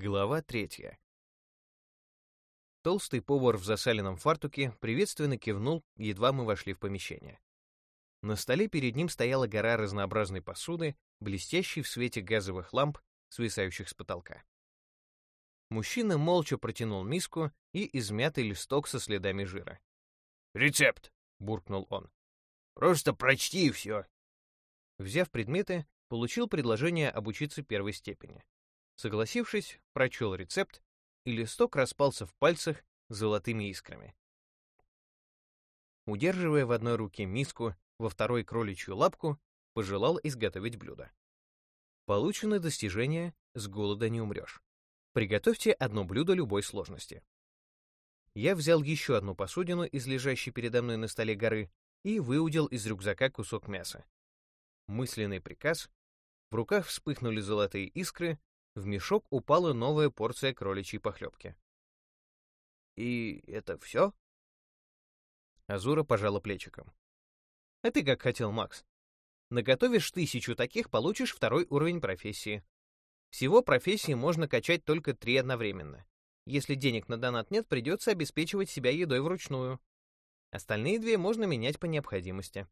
Глава третья. Толстый повар в засаленном фартуке приветственно кивнул, едва мы вошли в помещение. На столе перед ним стояла гора разнообразной посуды, блестящей в свете газовых ламп, свисающих с потолка. Мужчина молча протянул миску и измятый листок со следами жира. «Рецепт!» — буркнул он. «Просто прочти и все!» Взяв предметы, получил предложение обучиться первой степени. Согласившись, прочел рецепт, и листок распался в пальцах золотыми искрами. Удерживая в одной руке миску, во второй кроличью лапку, пожелал изготовить блюдо. Получено достижение «С голода не умрешь». Приготовьте одно блюдо любой сложности. Я взял еще одну посудину из лежащей передо мной на столе горы и выудил из рюкзака кусок мяса. Мысленный приказ. В руках вспыхнули золотые искры, в мешок упала новая порция кроличьей похлебки. «И это все?» Азура пожала плечиком. «А ты как хотел, Макс. Наготовишь тысячу таких, получишь второй уровень профессии. Всего профессии можно качать только три одновременно. Если денег на донат нет, придется обеспечивать себя едой вручную. Остальные две можно менять по необходимости».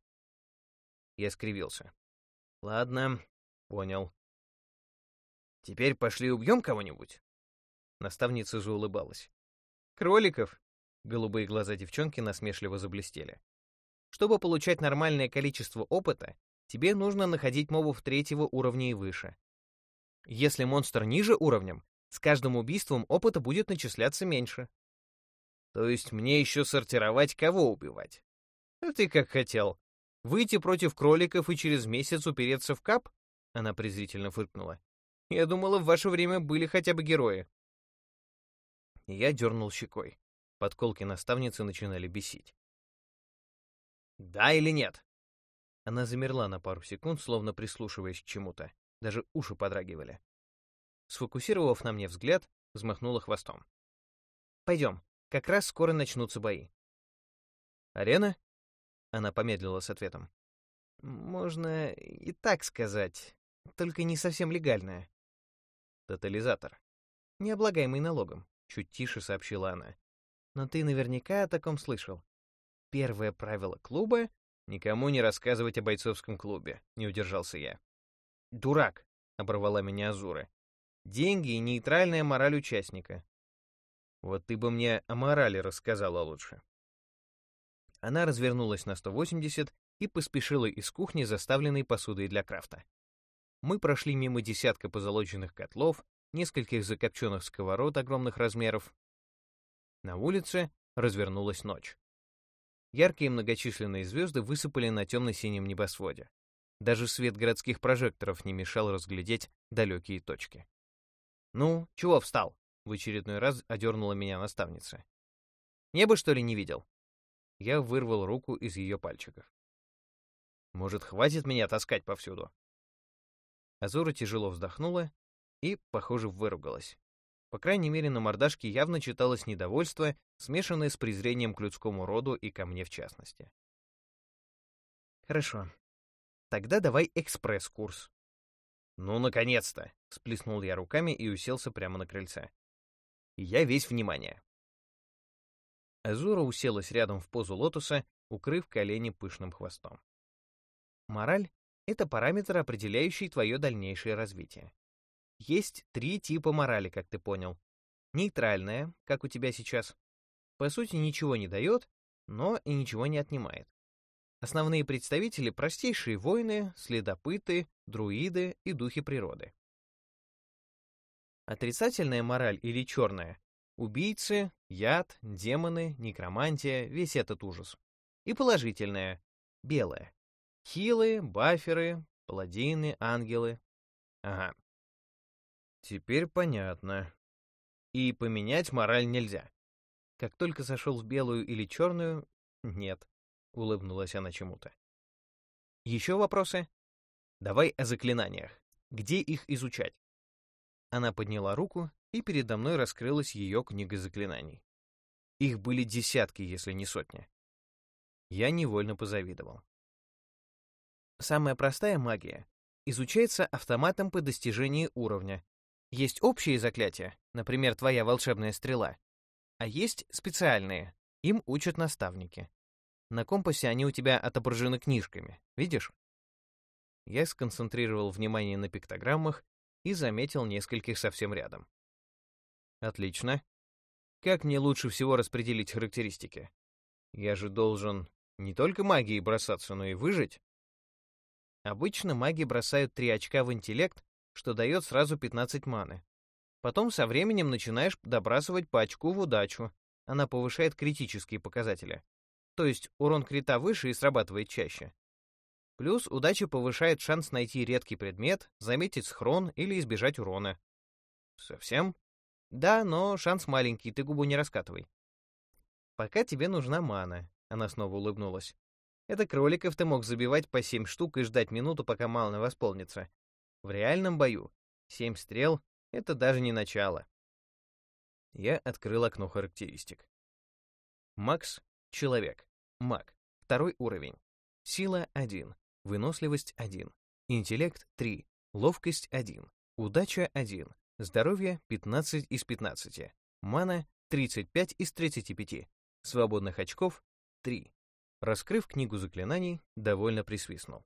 Я скривился. «Ладно, понял. Теперь пошли убьем кого-нибудь?» Наставница же улыбалась. «Кроликов!» Голубые глаза девчонки насмешливо заблестели. «Чтобы получать нормальное количество опыта, тебе нужно находить мобов третьего уровня и выше. Если монстр ниже уровнем, с каждым убийством опыта будет начисляться меньше. То есть мне еще сортировать, кого убивать? А ты как хотел. Выйти против кроликов и через месяц упереться в кап? Она презрительно фыркнула. Я думала, в ваше время были хотя бы герои. Я дернул щекой. Подколки наставницы начинали бесить. «Да или нет?» Она замерла на пару секунд, словно прислушиваясь к чему-то. Даже уши подрагивали. Сфокусировав на мне взгляд, взмахнула хвостом. «Пойдем, как раз скоро начнутся бои». «Арена?» Она помедлила с ответом. «Можно и так сказать, только не совсем легальная. Тотализатор. Необлагаемый налогом, чуть тише сообщила она. Но ты наверняка о таком слышал. Первое правило клуба — никому не рассказывать о бойцовском клубе, не удержался я. Дурак, оборвала меня Азура. Деньги и нейтральная мораль участника. Вот ты бы мне о морали рассказала лучше. Она развернулась на 180 и поспешила из кухни, заставленной посудой для крафта. Мы прошли мимо десятка позолоченных котлов, нескольких закопченных сковород огромных размеров. На улице развернулась ночь. Яркие многочисленные звезды высыпали на темно-синем небосводе. Даже свет городских прожекторов не мешал разглядеть далекие точки. «Ну, чего встал?» — в очередной раз одернула меня наставница. «Небо, что ли, не видел?» Я вырвал руку из ее пальчиков. «Может, хватит меня таскать повсюду?» Азура тяжело вздохнула и, похоже, выругалась. По крайней мере, на мордашке явно читалось недовольство, смешанное с презрением к людскому роду и ко мне в частности. «Хорошо. Тогда давай экспресс-курс». «Ну, наконец-то!» — сплеснул я руками и уселся прямо на крыльце. «Я весь внимание». Азура уселась рядом в позу лотоса, укрыв колени пышным хвостом. Мораль это параметр, определяющий твое дальнейшее развитие. Есть три типа морали, как ты понял. Нейтральная, как у тебя сейчас. По сути, ничего не дает, но и ничего не отнимает. Основные представители — простейшие воины, следопыты, друиды и духи природы. Отрицательная мораль или черная — убийцы, яд, демоны, некромантия, весь этот ужас. И положительная — белая Хилы, баферы, паладины, ангелы. Ага. Теперь понятно. И поменять мораль нельзя. Как только сошел в белую или черную, нет, улыбнулась она чему-то. Еще вопросы? Давай о заклинаниях. Где их изучать? Она подняла руку, и передо мной раскрылась ее книга заклинаний. Их были десятки, если не сотни. Я невольно позавидовал. Самая простая магия изучается автоматом по достижении уровня. Есть общие заклятия, например, твоя волшебная стрела, а есть специальные, им учат наставники. На компасе они у тебя отображены книжками, видишь? Я сконцентрировал внимание на пиктограммах и заметил нескольких совсем рядом. Отлично. Как мне лучше всего распределить характеристики? Я же должен не только магией бросаться, но и выжить. Обычно маги бросают 3 очка в интеллект, что дает сразу 15 маны. Потом со временем начинаешь добрасывать по очку в удачу. Она повышает критические показатели. То есть урон крита выше и срабатывает чаще. Плюс удача повышает шанс найти редкий предмет, заметить схрон или избежать урона. Совсем? Да, но шанс маленький, ты губу не раскатывай. Пока тебе нужна мана, она снова улыбнулась. Это кроликов ты мог забивать по семь штук и ждать минуту, пока мана восполнится. В реальном бою семь стрел — это даже не начало. Я открыл окно характеристик. Макс — человек. Маг. Второй уровень. Сила — 1. Выносливость — 1. Интеллект — 3. Ловкость — 1. Удача — 1. Здоровье — 15 из 15. Мана — 35 из 35. Свободных очков — 3. Раскрыв книгу заклинаний, довольно присвистнул.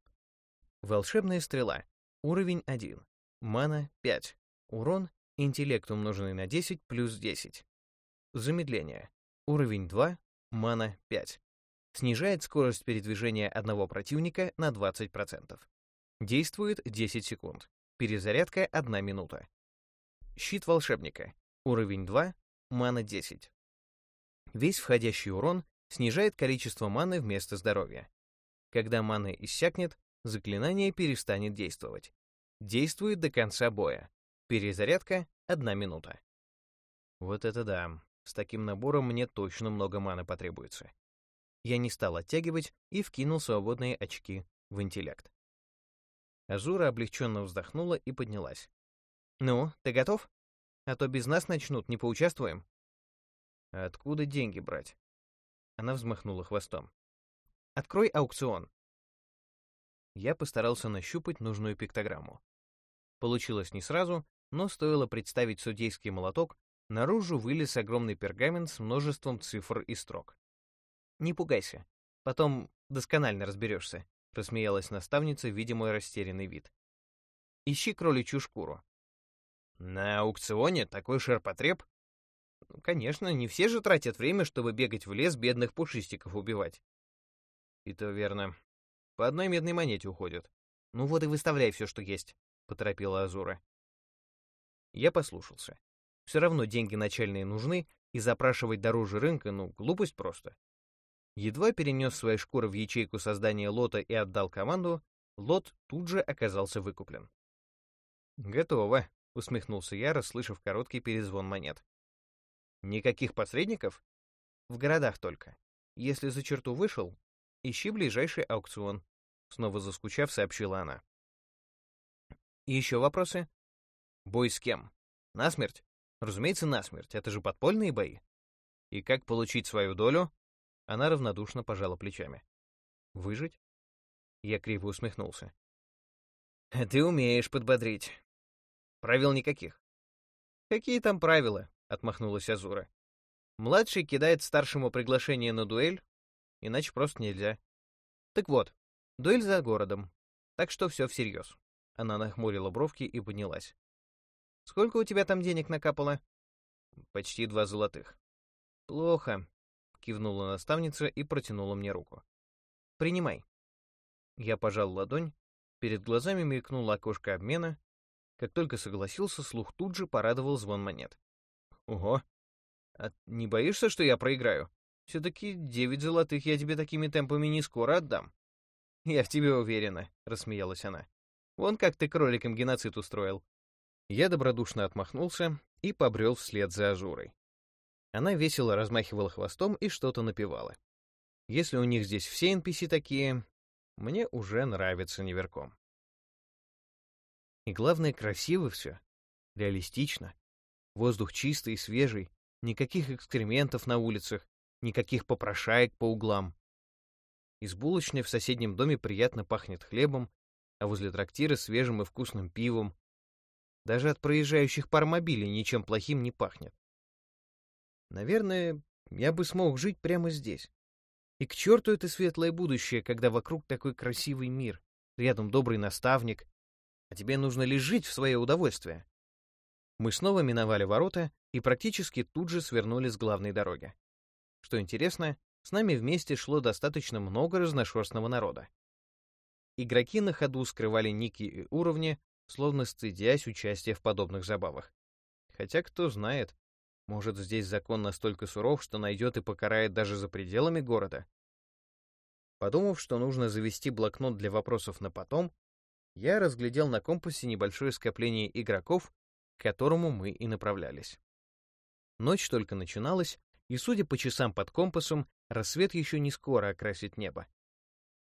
Волшебная стрела. Уровень 1. Мана 5. Урон. Интеллект умноженный на 10 плюс 10. Замедление. Уровень 2. Мана 5. Снижает скорость передвижения одного противника на 20%. Действует 10 секунд. Перезарядка 1 минута. Щит волшебника. Уровень 2. Мана 10. Весь входящий урон снижает количество маны вместо здоровья. Когда мана иссякнет, заклинание перестанет действовать. Действует до конца боя. Перезарядка — одна минута. Вот это да. С таким набором мне точно много маны потребуется. Я не стал оттягивать и вкинул свободные очки в интеллект. Азура облегченно вздохнула и поднялась. «Ну, ты готов? А то без нас начнут, не поучаствуем?» «А откуда деньги брать?» Она взмахнула хвостом. «Открой аукцион». Я постарался нащупать нужную пиктограмму. Получилось не сразу, но стоило представить судейский молоток, наружу вылез огромный пергамент с множеством цифр и строк. «Не пугайся, потом досконально разберешься», — рассмеялась наставница, видя мой растерянный вид. «Ищи кроличью шкуру». «На аукционе такой ширпотреб?» Конечно, не все же тратят время, чтобы бегать в лес бедных пушистиков убивать. И то верно. По одной медной монете уходят. Ну вот и выставляй все, что есть, поторопила Азура. Я послушался. Все равно деньги начальные нужны, и запрашивать дороже рынка, ну, глупость просто. Едва перенес свои шкуры в ячейку создания лота и отдал команду, лот тут же оказался выкуплен. «Готово», — усмехнулся я, расслышав короткий перезвон монет. Никаких посредников? В городах только. Если за черту вышел, ищи ближайший аукцион. Снова заскучав, сообщила она. еще вопросы? Бой с кем? Насмерть? Разумеется, насмерть. Это же подпольные бои. И как получить свою долю? Она равнодушно пожала плечами. Выжить? Я криво усмехнулся. Ты умеешь подбодрить. Правил никаких. Какие там правила? Отмахнулась Азура. Младший кидает старшему приглашение на дуэль, иначе просто нельзя. Так вот, дуэль за городом. Так что все всерьез. Она нахмурила бровки и поднялась. Сколько у тебя там денег накапало? Почти два золотых. Плохо, кивнула наставница и протянула мне руку. Принимай. Я пожал ладонь, перед глазами мелькнуло окошко обмена. Как только согласился, слух тут же порадовал звон монет. Ого. А не боишься, что я проиграю? Все-таки девять золотых я тебе такими темпами не скоро отдам. Я в тебе уверена, рассмеялась она. Вон как ты кроликом геноцид устроил. Я добродушно отмахнулся и побрел вслед за Ажурой. Она весело размахивала хвостом и что-то напевала. Если у них здесь все NPC такие, мне уже нравится неверком. И главное, красиво все, реалистично. Воздух чистый и свежий, никаких экскрементов на улицах, никаких попрошаек по углам. Из булочной в соседнем доме приятно пахнет хлебом, а возле трактира свежим и вкусным пивом. Даже от проезжающих паромобилей ничем плохим не пахнет. Наверное, я бы смог жить прямо здесь. И к черту это светлое будущее, когда вокруг такой красивый мир, рядом добрый наставник, а тебе нужно лишь жить в свое удовольствие. Мы снова миновали ворота и практически тут же свернули с главной дороги. Что интересно, с нами вместе шло достаточно много разношерстного народа. Игроки на ходу скрывали ники и уровни, словно стыдясь участия в подобных забавах. Хотя, кто знает, может, здесь закон настолько суров, что найдет и покарает даже за пределами города? Подумав, что нужно завести блокнот для вопросов на потом, я разглядел на компасе небольшое скопление игроков, к которому мы и направлялись. Ночь только начиналась, и, судя по часам под компасом, рассвет еще не скоро окрасит небо.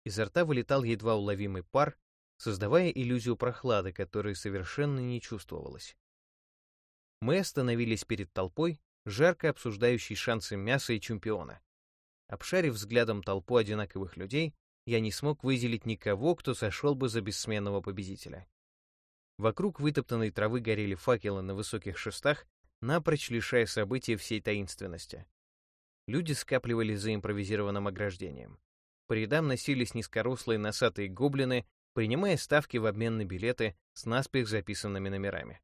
Изо рта вылетал едва уловимый пар, создавая иллюзию прохлады, которой совершенно не чувствовалось. Мы остановились перед толпой, жарко обсуждающей шансы мяса и чемпиона. Обшарив взглядом толпу одинаковых людей, я не смог выделить никого, кто сошел бы за бессменного победителя. Вокруг вытоптанной травы горели факелы на высоких шестах, напрочь лишая события всей таинственности. Люди скапливались за импровизированным ограждением. По рядам носились низкорослые носатые гоблины, принимая ставки в обмен на билеты с наспех записанными номерами.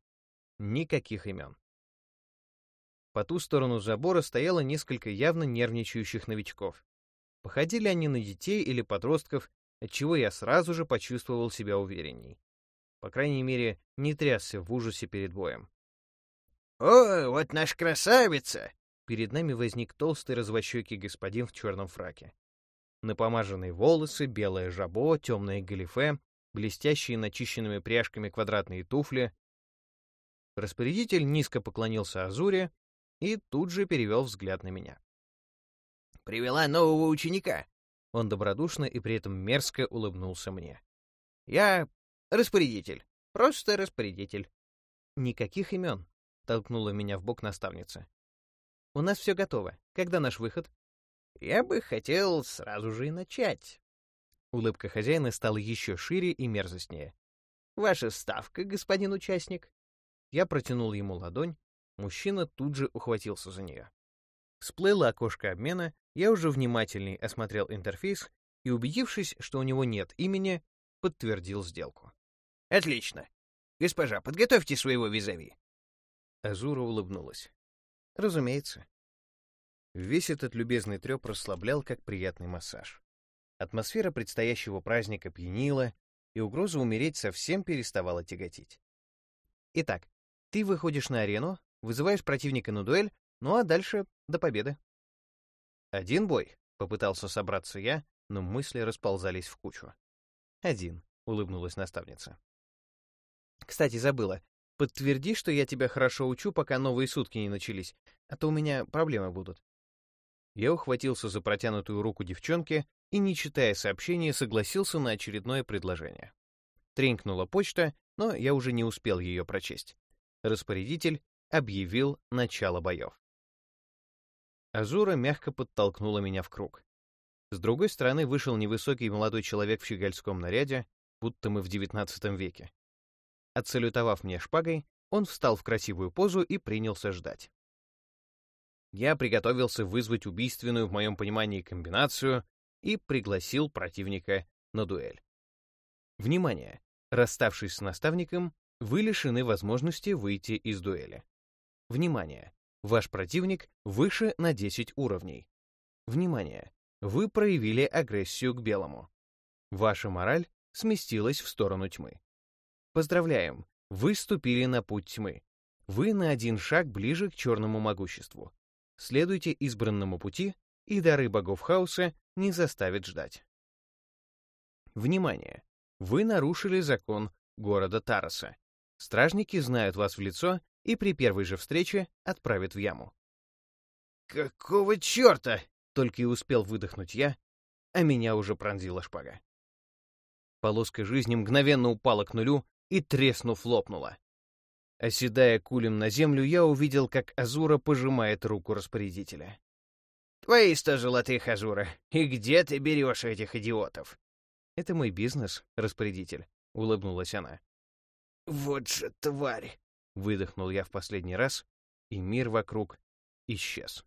Никаких имен. По ту сторону забора стояло несколько явно нервничающих новичков. Походили они на детей или подростков, отчего я сразу же почувствовал себя уверенней. По крайней мере, не трясся в ужасе перед боем. «О, вот наш красавица!» Перед нами возник толстый развощекий господин в черном фраке. Напомаженные волосы, белое жабо, темное галифе, блестящие начищенными пряжками квадратные туфли. Распорядитель низко поклонился Азуре и тут же перевел взгляд на меня. «Привела нового ученика!» Он добродушно и при этом мерзко улыбнулся мне. «Я распорядитель, просто распорядитель». «Никаких имен», толкнула меня в бок наставница. У нас все готово. Когда наш выход? Я бы хотел сразу же и начать. Улыбка хозяина стала еще шире и мерзостнее. Ваша ставка, господин участник. Я протянул ему ладонь, мужчина тут же ухватился за нее. Всплыло окошко обмена, я уже внимательней осмотрел интерфейс и, убедившись, что у него нет имени, подтвердил сделку. Отлично. Госпожа, подготовьте своего визави. Азура улыбнулась. Разумеется. Весь этот любезный треп расслаблял, как приятный массаж. Атмосфера предстоящего праздника пьянила, и угроза умереть совсем переставала тяготить. Итак, ты выходишь на арену, вызываешь противника на дуэль, ну а дальше до победы. Один бой, попытался собраться я, но мысли расползались в кучу. Один, улыбнулась наставница. Кстати, забыла. Подтверди, что я тебя хорошо учу, пока новые сутки не начались, а то у меня проблемы будут. Я ухватился за протянутую руку девчонки и, не читая сообщения, согласился на очередное предложение. Тренькнула почта, но я уже не успел ее прочесть. Распорядитель объявил начало боев. Азура мягко подтолкнула меня в круг. С другой стороны вышел невысокий молодой человек в щегольском наряде, будто мы в XIX веке. Отсалютовав мне шпагой, он встал в красивую позу и принялся ждать. Я приготовился вызвать убийственную в моем понимании комбинацию и пригласил противника на дуэль. Внимание! Расставшись с наставником, вы лишены возможности выйти из дуэли. Внимание! Ваш противник выше на 10 уровней. Внимание! Вы проявили агрессию к белому. Ваша мораль сместилась в сторону тьмы. Поздравляем, вы ступили на путь тьмы. Вы на один шаг ближе к черному могуществу. Следуйте избранному пути, и дары богов хаоса не заставят ждать. Внимание! Вы нарушили закон города Тараса. Стражники знают вас в лицо и при первой же встрече отправят в яму. «Какого черта?» — только и успел выдохнуть я, а меня уже пронзила шпага. Полоска жизни мгновенно упала к нулю, и, треснув, лопнула. Оседая кулем на землю, я увидел, как Азура пожимает руку распорядителя. «Твои сто золотых, Азура, и где ты берешь этих идиотов?» «Это мой бизнес, распорядитель», — улыбнулась она. Вот же тварь! Выдохнул я в последний раз, и мир вокруг исчез.